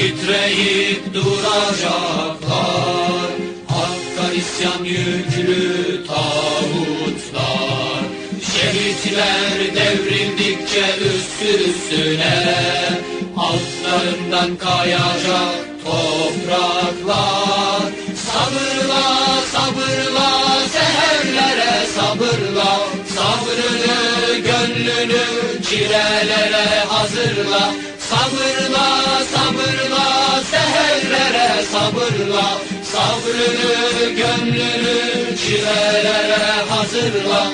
titreyip duracaklar. Hakka isyan yüklü tağutlar. Şehitler devrildikçe üst üstüne Altlarından kayacak topraklar. Sabırla sabırla seherlere sabırla Sabrını gönlünü çilelere hazırla. Sabırla sabırla seherlere sabırla. Sabrını gönlünü çilelere hazırla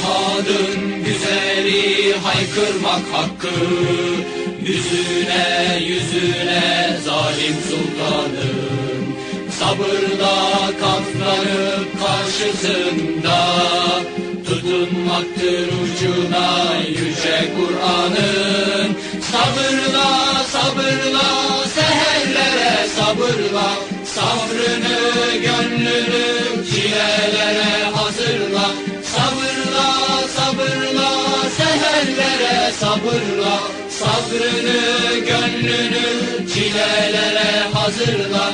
Cihadın güzeli haykırmak hakkı. Yüzüne yüzüne zalim sultanım Sabırla katlanıp karşısında Tutunmaktır ucuna yüce Kur'an'ın. Sabırla sabırla seherlere sabırla Sabrını gönlünü sabırla Sabrını gönlünü çilelere hazırla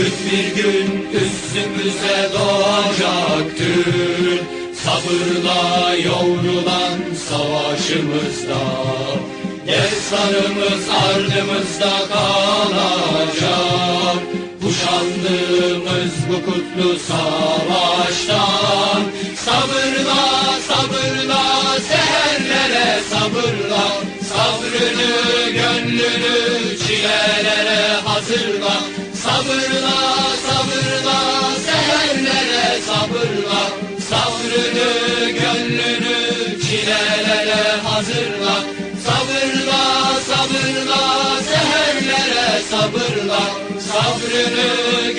Gün bir gün üstümüze doğacaktır. Sabırla yoğrulan savaşımızda Destanımız ardımızda kalacak. Kuşandığımız bu kutlu savaştan Sabırla sabırla seherlere sabırla. Sabrını gönlünü çilelere hazırla Sabırla sabırla seherlere sabırla. Sabrını gönlünü çilelere hazırla. Sabırla sabırla seherlere sabırla. Sabrını